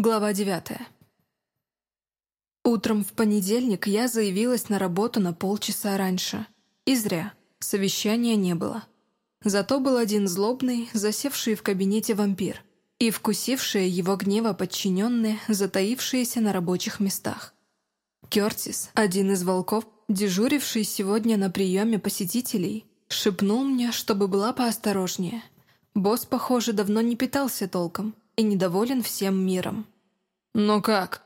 Глава 9. Утром в понедельник я заявилась на работу на полчаса раньше. И зря. Совещания не было. Зато был один злобный, засевший в кабинете вампир и вкусившие его гнева подчиненные, затаившиеся на рабочих местах. Кертис, один из волков, дежуривший сегодня на приеме посетителей, шепнул мне, чтобы была поосторожнее. Босс, похоже, давно не питался толком – и недоволен всем миром. «Ну как?»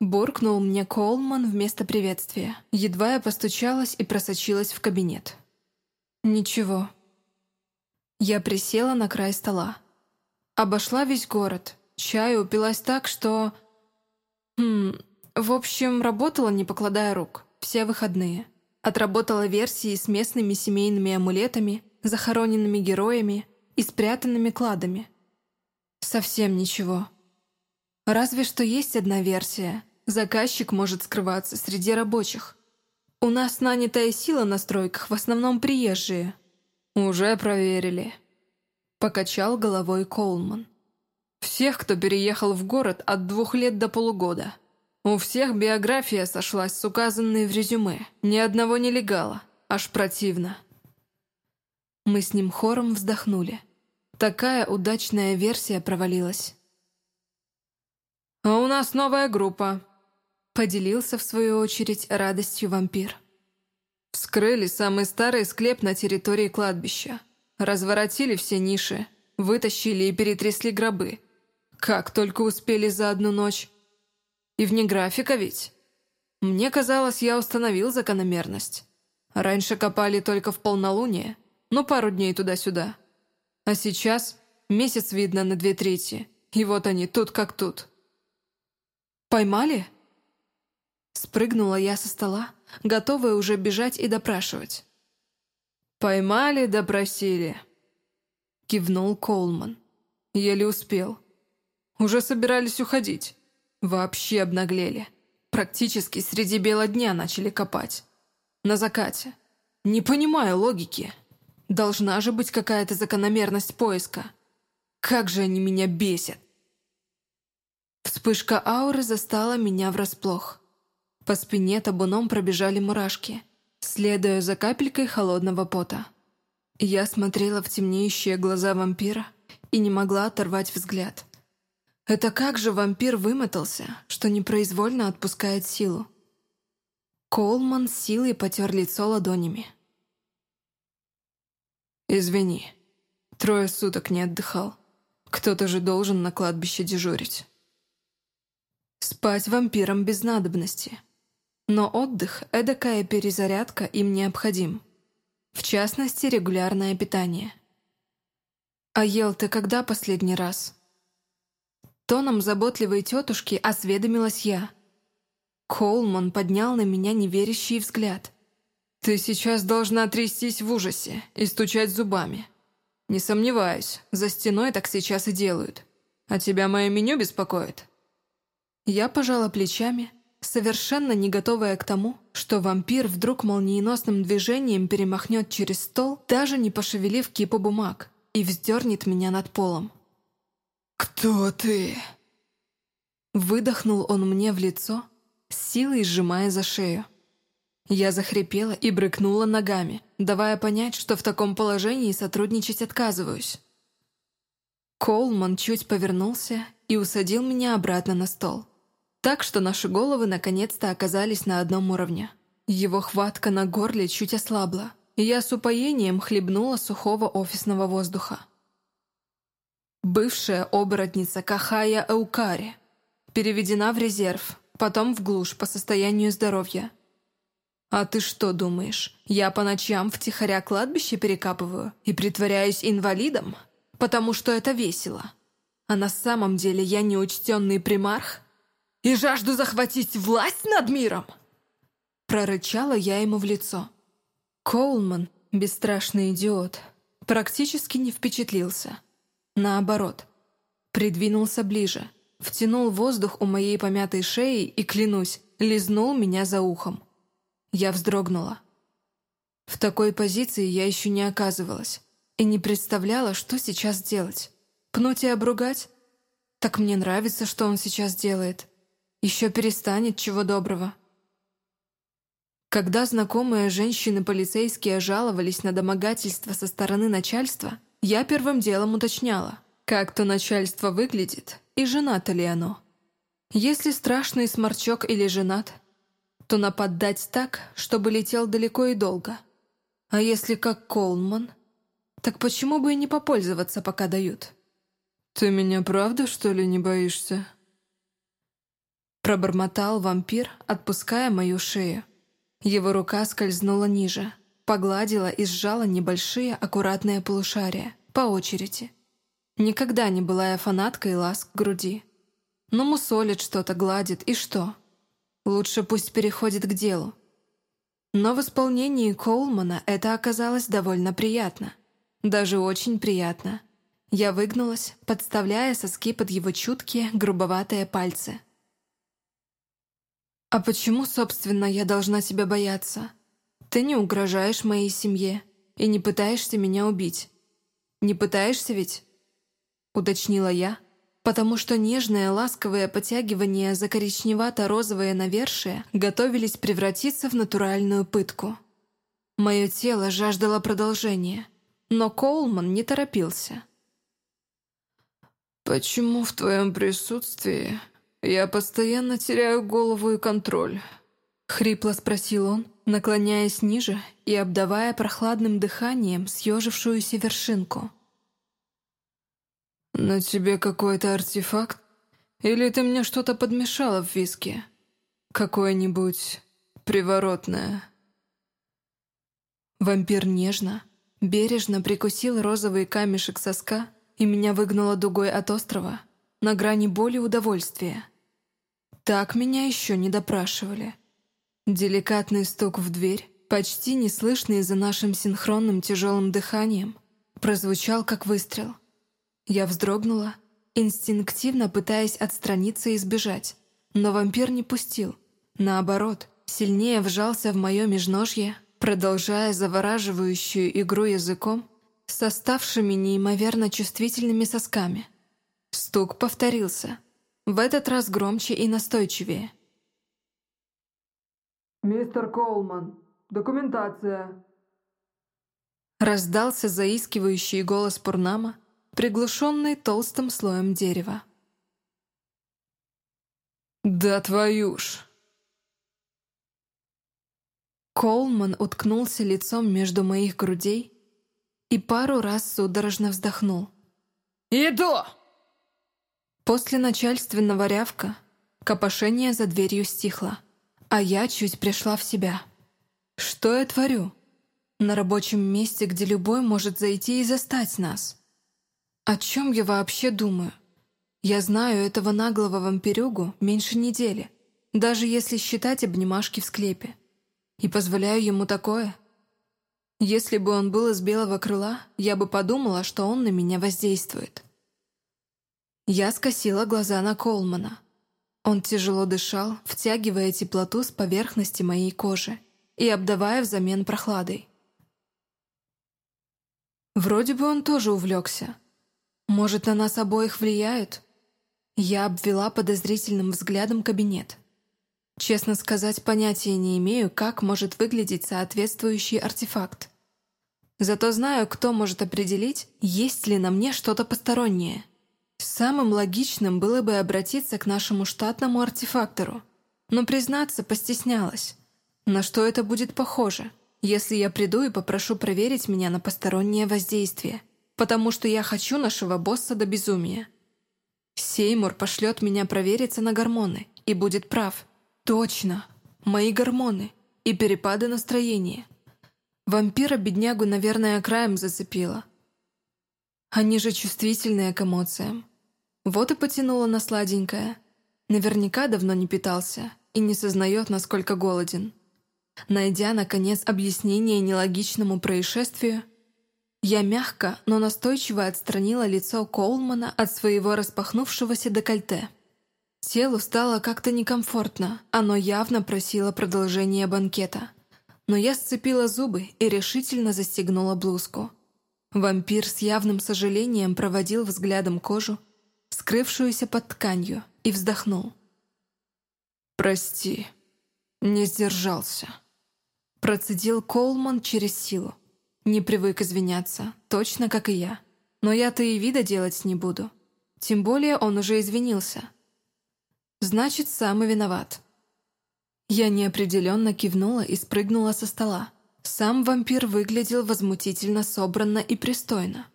Буркнул мне Колман вместо приветствия. Едва я постучалась и просочилась в кабинет. «Ничего». Я присела на край стола. Обошла весь город. Чаю упилась так, что... Хм... В общем, работала, не покладая рук. Все выходные. Отработала версии с местными семейными амулетами, захороненными героями и спрятанными кладами – Совсем ничего. Разве что есть одна версия. Заказчик может скрываться среди рабочих. У нас нанятая сила на стройках в основном приезжие. Уже проверили. Покачал головой Колман. Всех, кто переехал в город от двух лет до полугода. У всех биография сошлась с указанной в резюме. Ни одного нелегала. Аж противно. Мы с ним хором вздохнули. Такая удачная версия провалилась. «А у нас новая группа», — поделился в свою очередь радостью вампир. «Вскрыли самый старый склеп на территории кладбища. Разворотили все ниши, вытащили и перетрясли гробы. Как только успели за одну ночь. И вне графика ведь. Мне казалось, я установил закономерность. Раньше копали только в полнолуние, ну пару дней туда-сюда». А сейчас месяц видно на две трети, и вот они тут как тут. «Поймали?» Спрыгнула я со стола, готовая уже бежать и допрашивать. «Поймали, допросили», — кивнул Колман. Еле успел. Уже собирались уходить. Вообще обнаглели. Практически среди бела дня начали копать. На закате. Не понимаю логики. Должна же быть какая-то закономерность поиска. Как же они меня бесят. Вспышка ауры застала меня врасплох. По спине табуном пробежали мурашки, следуя за капелькой холодного пота. Я смотрела в темнеющие глаза вампира и не могла оторвать взгляд. Это как же вампир вымотался, что непроизвольно отпускает силу? Колман силой потер лицо ладонями. «Извини, трое суток не отдыхал. Кто-то же должен на кладбище дежурить». Спать вампирам без надобности. Но отдых – эдакая перезарядка им необходим. В частности, регулярное питание. «А ел ты когда последний раз?» Тоном заботливой тетушки осведомилась я. Колман поднял на меня неверящий взгляд – «Ты сейчас должна трястись в ужасе и стучать зубами. Не сомневаюсь, за стеной так сейчас и делают. А тебя мое меню беспокоит?» Я пожала плечами, совершенно не готовая к тому, что вампир вдруг молниеносным движением перемахнет через стол, даже не пошевелив кипу бумаг, и вздернет меня над полом. «Кто ты?» Выдохнул он мне в лицо, силой сжимая за шею. Я захрипела и брыкнула ногами, давая понять, что в таком положении сотрудничать отказываюсь. Колман чуть повернулся и усадил меня обратно на стол. Так что наши головы наконец-то оказались на одном уровне. Его хватка на горле чуть ослабла, и я с упоением хлебнула сухого офисного воздуха. Бывшая оборотница Кахая Эукари переведена в резерв, потом в глушь по состоянию здоровья – «А ты что думаешь, я по ночам втихаря кладбище перекапываю и притворяюсь инвалидом? Потому что это весело. А на самом деле я неучтенный примарх? И жажду захватить власть над миром?» Прорычала я ему в лицо. Коулман, бесстрашный идиот, практически не впечатлился. Наоборот, придвинулся ближе, втянул воздух у моей помятой шеи и, клянусь, лизнул меня за ухом. Я вздрогнула. В такой позиции я еще не оказывалась и не представляла, что сейчас делать. Пнуть и обругать? Так мне нравится, что он сейчас делает. Еще перестанет, чего доброго. Когда знакомые женщины-полицейские жаловались на домогательство со стороны начальства, я первым делом уточняла, как то начальство выглядит и женато ли оно. Если страшный сморчок или женат, то нападать так, чтобы летел далеко и долго. А если как Колман, так почему бы и не попользоваться, пока дают? «Ты меня правда, что ли, не боишься?» Пробормотал вампир, отпуская мою шею. Его рука скользнула ниже, погладила и сжала небольшие аккуратные полушария, по очереди. Никогда не была я фанаткой ласк груди. Но мусолит что-то, гладит, и что? Лучше пусть переходит к делу. Но в исполнении Коулмана это оказалось довольно приятно. Даже очень приятно. Я выгнулась, подставляя соски под его чуткие, грубоватые пальцы. «А почему, собственно, я должна тебя бояться? Ты не угрожаешь моей семье и не пытаешься меня убить. Не пытаешься ведь?» Уточнила я, потому что нежное ласковое потягивание за коричневато-розовое навершие готовились превратиться в натуральную пытку. Мое тело жаждало продолжения, но Коулман не торопился. «Почему в твоем присутствии я постоянно теряю голову и контроль?» Хрипло спросил он, наклоняясь ниже и обдавая прохладным дыханием съежившуюся вершинку. «На тебе какой-то артефакт? Или ты мне что-то подмешала в виски? Какое-нибудь приворотное?» Вампир нежно, бережно прикусил розовый камешек соска, и меня выгнало дугой от острова, на грани боли удовольствия. Так меня еще не допрашивали. Деликатный стук в дверь, почти неслышный за нашим синхронным тяжелым дыханием, прозвучал как выстрел — я вздрогнула, инстинктивно пытаясь отстраниться и сбежать, но вампир не пустил. Наоборот, сильнее вжался в мое межножье, продолжая завораживающую игру языком с оставшими неимоверно чувствительными сосками. Стук повторился, в этот раз громче и настойчивее. «Мистер Колман, документация!» Раздался заискивающий голос Пурнама, приглушенный толстым слоем дерева. «Да твою ж!» Колман уткнулся лицом между моих грудей и пару раз судорожно вздохнул. «Иду!» После начальственного рявка копошение за дверью стихло, а я чуть пришла в себя. Что я творю? На рабочем месте, где любой может зайти и застать нас. О чем я вообще думаю? Я знаю этого наглого вампирюгу меньше недели, даже если считать обнимашки в склепе. И позволяю ему такое. Если бы он был из белого крыла, я бы подумала, что он на меня воздействует. Я скосила глаза на Колмана. Он тяжело дышал, втягивая теплоту с поверхности моей кожи и обдавая взамен прохладой. Вроде бы он тоже увлекся, может, на нас обоих влияют? Я обвела подозрительным взглядом кабинет. Честно сказать, понятия не имею, как может выглядеть соответствующий артефакт. Зато знаю, кто может определить, есть ли на мне что-то постороннее. Самым логичным было бы обратиться к нашему штатному артефактору. Но, признаться, постеснялась. На что это будет похоже, если я приду и попрошу проверить меня на постороннее воздействие? Потому что я хочу нашего босса до безумия. Сеймур пошлет меня провериться на гормоны и будет прав. Точно, мои гормоны и перепады настроения. Вампира-беднягу, наверное, краем зацепило. Они же чувствительные к эмоциям. Вот и потянула на сладенькое. Наверняка давно не питался и не сознает, насколько голоден. Найдя, наконец, объяснение нелогичному происшествию, я мягко, но настойчиво отстранила лицо Коулмана от своего распахнувшегося декольте. Телу стало как-то некомфортно, оно явно просило продолжения банкета. Но я сцепила зубы и решительно застегнула блузку. Вампир с явным сожалением проводил взглядом кожу, скрывшуюся под тканью, и вздохнул. «Прости, не сдержался». Процедил Колман через силу. Не привык извиняться, точно как и я. Но я-то и вида делать не буду. Тем более он уже извинился. Значит, сам и виноват. Я неопределенно кивнула и спрыгнула со стола. Сам вампир выглядел возмутительно собранно и пристойно.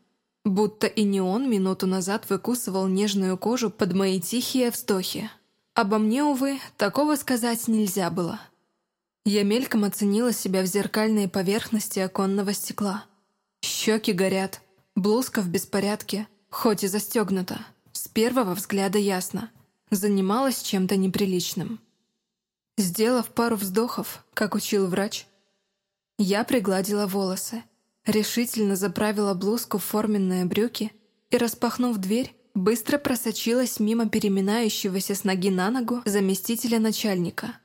Будто и не он минуту назад выкусывал нежную кожу под мои тихие вздохи. Обо мне, увы, такого сказать нельзя было. Я мельком оценила себя в зеркальной поверхности оконного стекла. Щеки горят, блузка в беспорядке, хоть и застегнута. С первого взгляда ясно. Занималась чем-то неприличным. Сделав пару вздохов, как учил врач, я пригладила волосы, решительно заправила блузку в форменные брюки и, распахнув дверь, быстро просочилась мимо переминающегося с ноги на ногу заместителя начальника.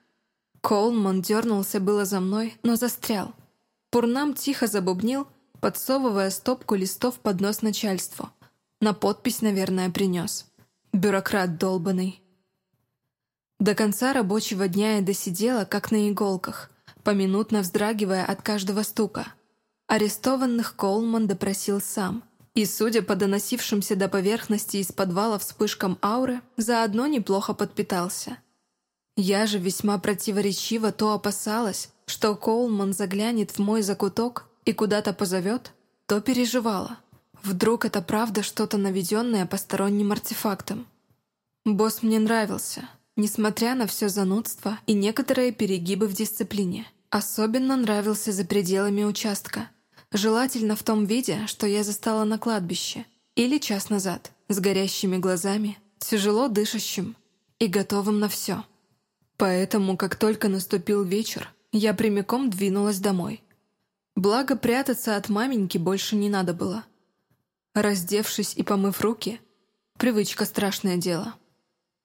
Колман дернулся было за мной, но застрял. Пурнам тихо забубнил, подсовывая стопку листов под нос начальству. На подпись, наверное, принес. Бюрократ долбанный. До конца рабочего дня я досидела, как на иголках, поминутно вздрагивая от каждого стука. Арестованных Колман допросил сам. И, судя по доносившимся до поверхности из подвала вспышкам ауры, заодно неплохо подпитался. Я же весьма противоречиво то опасалась, что Коулман заглянет в мой закуток и куда-то позовет, то переживала. Вдруг это правда что-то наведенное посторонним артефактом. Босс мне нравился, несмотря на все занудство и некоторые перегибы в дисциплине. Особенно нравился за пределами участка. Желательно в том виде, что я застала на кладбище. Или час назад, с горящими глазами, тяжело дышащим и готовым на все. Поэтому, как только наступил вечер, я прямиком двинулась домой. Благо, прятаться от маменьки больше не надо было. Раздевшись и помыв руки, привычка страшное дело,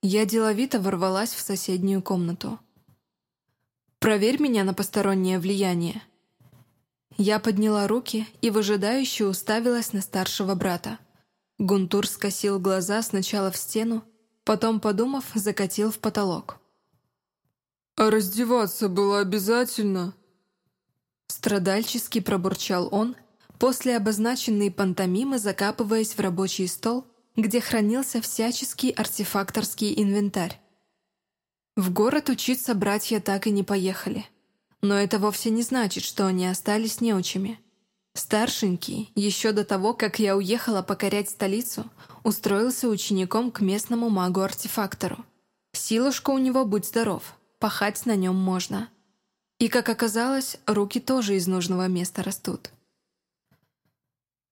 я деловито ворвалась в соседнюю комнату. «Проверь меня на постороннее влияние». Я подняла руки и выжидающе уставилась на старшего брата. Гунтур скосил глаза сначала в стену, потом, подумав, закатил в потолок. «А раздеваться было обязательно?» Страдальчески пробурчал он, после обозначенной пантомимы закапываясь в рабочий стол, где хранился всяческий артефакторский инвентарь. В город учиться братья так и не поехали. Но это вовсе не значит, что они остались неучими. Старшенький, еще до того, как я уехала покорять столицу, устроился учеником к местному магу-артефактору. Силушка у него, будь здоров, пахать на нем можно. И, как оказалось, руки тоже из нужного места растут.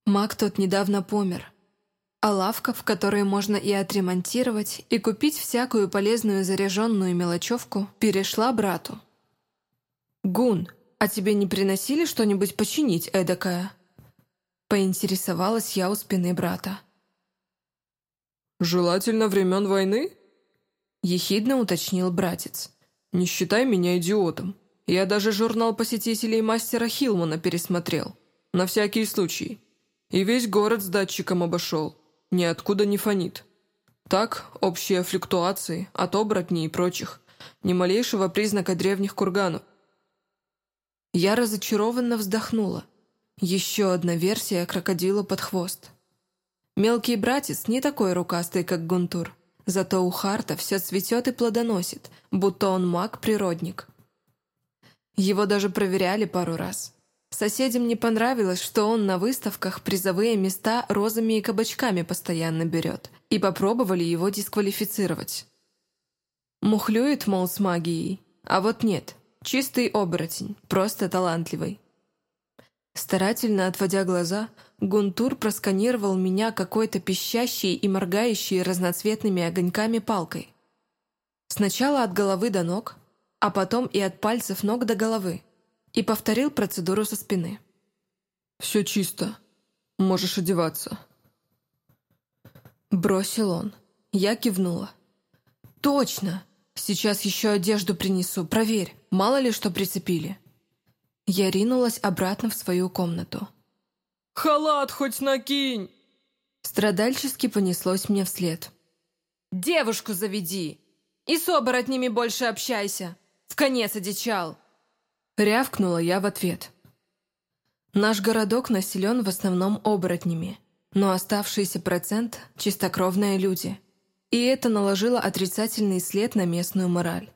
Маг тот недавно помер, а лавка, в которой можно и отремонтировать, и купить всякую полезную заряженную мелочевку, перешла брату. «Гун, а тебе не приносили что-нибудь починить эдакое?» Поинтересовалась я у спины брата. «Желательно времен войны?» Ехидно уточнил братец. Не считай меня идиотом. Я даже журнал посетителей мастера Хилмана пересмотрел. На всякий случай. И весь город с датчиком обошел. Ниоткуда не фонит. Так, общие флюктуации от оборотней и прочих. Ни малейшего признака древних курганов. Я разочарованно вздохнула. Еще одна версия крокодила под хвост. Мелкий братец не такой рукастый, как Гунтур. Зато у Харта все цветет и плодоносит, будто он маг-природник. Его даже проверяли пару раз. Соседям не понравилось, что он на выставках призовые места розами и кабачками постоянно берет, и попробовали его дисквалифицировать. Мухлюет, мол, с магией, а вот нет, чистый оборотень, просто талантливый. Старательно отводя глаза, Гунтур просканировал меня какой-то пищащей и моргающей разноцветными огоньками палкой. Сначала от головы до ног, а потом и от пальцев ног до головы, и повторил процедуру со спины. «Все чисто. Можешь одеваться». Бросил он. Я кивнула. «Точно! Сейчас еще одежду принесу, проверь, мало ли что прицепили». Я ринулась обратно в свою комнату. «Халат хоть накинь!» Страдальчески понеслось мне вслед. Девушку заведи! И с оборотнями больше общайся! В конец одичал!» Рявкнула я в ответ. Наш городок населен в основном оборотнями, но оставшийся процент – чистокровные люди. И это наложило отрицательный след на местную мораль.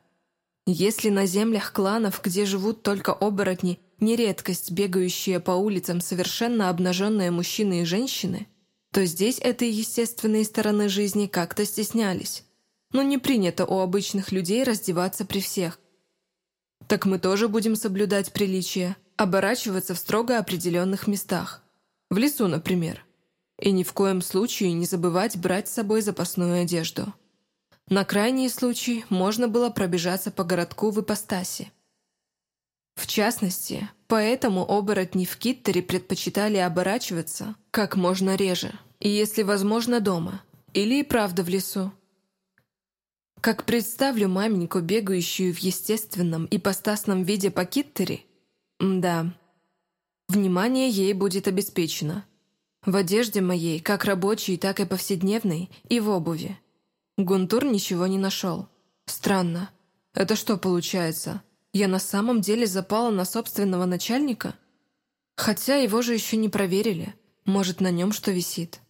Если на землях кланов, где живут только оборотни, не редкость бегающие по улицам совершенно обнаженные мужчины и женщины, то здесь этой естественной стороны жизни как-то стеснялись. Но не принято у обычных людей раздеваться при всех. Так мы тоже будем соблюдать приличия, оборачиваться в строго определенных местах. В лесу, например. И ни в коем случае не забывать брать с собой запасную одежду. На крайний случай можно было пробежаться по городку в ипостаси. В частности, поэтому оборотни в Киттере предпочитали оборачиваться как можно реже, и если возможно дома, или и правда в лесу. Как представлю маменьку, бегающую в естественном и постасном виде по Киттере, да, внимание ей будет обеспечено. В одежде моей, как рабочей, так и повседневной, и в обуви. Гунтур ничего не нашел. Странно. Это что получается? Я на самом деле запала на собственного начальника? Хотя его же еще не проверили. Может, на нем что висит.